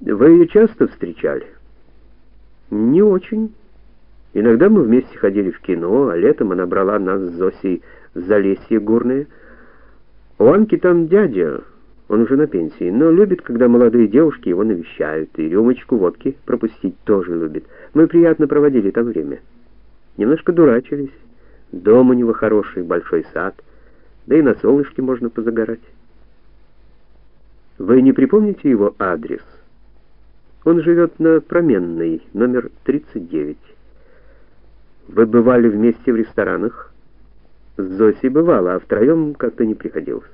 Вы ее часто встречали? Не очень. Иногда мы вместе ходили в кино, а летом она брала нас с Зосей в Залесье горное. У Анки там дядя, он уже на пенсии, но любит, когда молодые девушки его навещают, и рюмочку водки пропустить тоже любит. Мы приятно проводили там время. Немножко дурачились. Дом у него хороший, большой сад, да и на солнышке можно позагорать. Вы не припомните его адрес? Он живет на Променной, номер 39. Вы бывали вместе в ресторанах? С Зосей бывало, а втроем как-то не приходилось.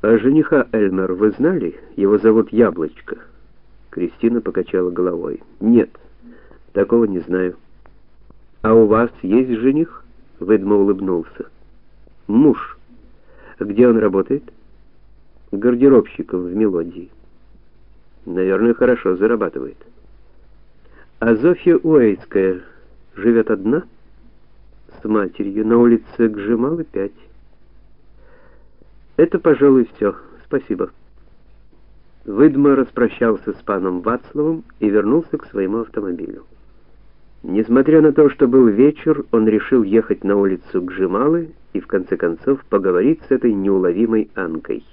А жениха Эльмер вы знали? Его зовут Яблочко. Кристина покачала головой. Нет, такого не знаю. А у вас есть жених? Выдма улыбнулся. Муж. Где он работает? Гардеробщиком в мелодии. Наверное, хорошо зарабатывает. А Зофья Уэйская живет одна? С матерью на улице Гжималы 5. Это, пожалуй, все. Спасибо. Выдма распрощался с паном Вацлавом и вернулся к своему автомобилю. Несмотря на то, что был вечер, он решил ехать на улицу Гжималы и в конце концов поговорить с этой неуловимой Анкой.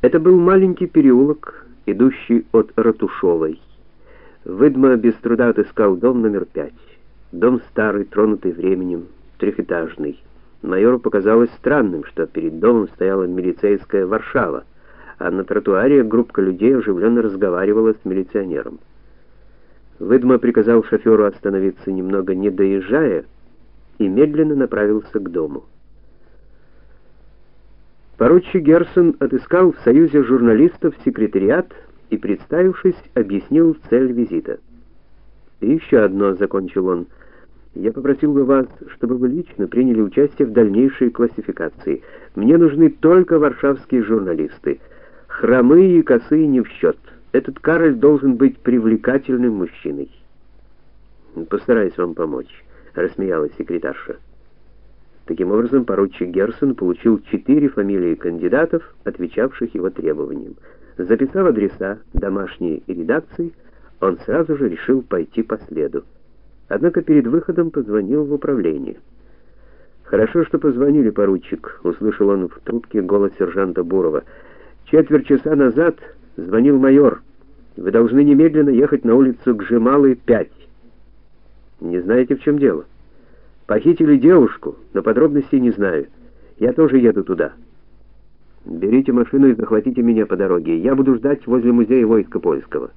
Это был маленький переулок, идущий от Ратушовой. Выдма без труда отыскал дом номер пять. Дом старый, тронутый временем, трехэтажный. Майору показалось странным, что перед домом стояла милицейская Варшава, а на тротуаре группа людей оживленно разговаривала с милиционером. Выдма приказал шоферу остановиться немного не доезжая и медленно направился к дому. Поручик Герсон отыскал в Союзе журналистов секретариат и, представившись, объяснил цель визита. «И еще одно», — закончил он, — «я попросил бы вас, чтобы вы лично приняли участие в дальнейшей классификации. Мне нужны только варшавские журналисты. Хромые и косые не в счет. Этот Кароль должен быть привлекательным мужчиной». «Постараюсь вам помочь», — рассмеялась секретарша. Таким образом, поручик Герсон получил четыре фамилии кандидатов, отвечавших его требованиям. Записав адреса домашней редакции, он сразу же решил пойти по следу. Однако перед выходом позвонил в управление. «Хорошо, что позвонили, поручик», — услышал он в трубке голос сержанта Бурова. «Четверть часа назад звонил майор. Вы должны немедленно ехать на улицу Гжемалы, 5». «Не знаете, в чем дело?» Похитили девушку, но подробностей не знаю. Я тоже еду туда. Берите машину и захватите меня по дороге. Я буду ждать возле музея войска польского.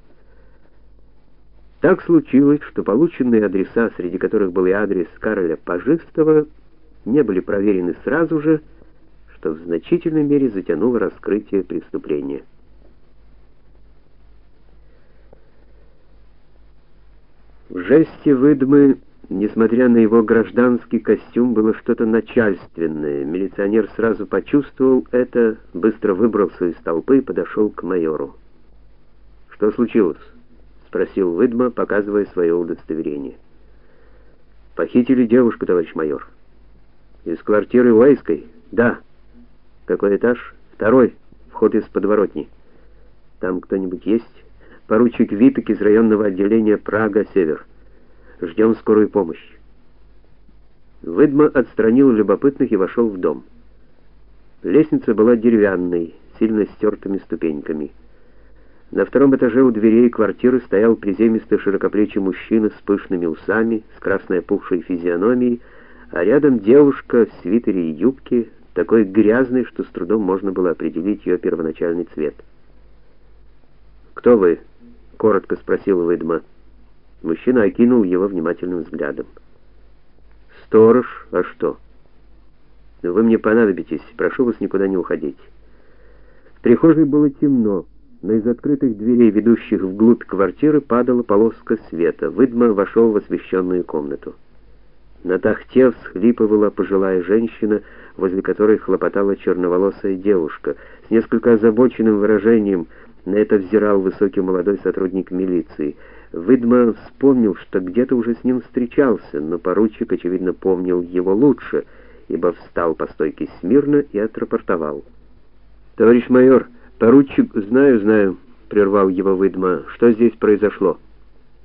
Так случилось, что полученные адреса, среди которых был и адрес Кароля Пожистого, не были проверены сразу же, что в значительной мере затянуло раскрытие преступления. В жесте выдмы Несмотря на его гражданский костюм, было что-то начальственное. Милиционер сразу почувствовал это, быстро выбрался из толпы и подошел к майору. «Что случилось?» — спросил Выдма, показывая свое удостоверение. «Похитили девушку, товарищ майор». «Из квартиры Уайской?» «Да». «Какой этаж?» «Второй. Вход из подворотни». «Там кто-нибудь есть?» «Поручик Виток из районного отделения Прага-Север». Ждем скорую помощь. Выдма отстранил любопытных и вошел в дом. Лестница была деревянной, сильно стертыми ступеньками. На втором этаже у дверей квартиры стоял приземистый широкоплечий мужчина с пышными усами, с красной опухшей физиономией, а рядом девушка в свитере и юбке, такой грязной, что с трудом можно было определить ее первоначальный цвет. «Кто вы?» — коротко спросил Выдма. Мужчина окинул его внимательным взглядом. «Сторож, а что?» «Вы мне понадобитесь, прошу вас никуда не уходить». В прихожей было темно, но из открытых дверей, ведущих вглубь квартиры, падала полоска света. Выдма вошел в освещенную комнату. На тахте всхлипывала пожилая женщина, возле которой хлопотала черноволосая девушка. С несколько озабоченным выражением на это взирал высокий молодой сотрудник милиции — Выдма вспомнил, что где-то уже с ним встречался, но поручик, очевидно, помнил его лучше, ибо встал по стойке смирно и отрапортовал. «Товарищ майор, поручик, знаю, знаю, прервал его Выдма. «Что здесь произошло?»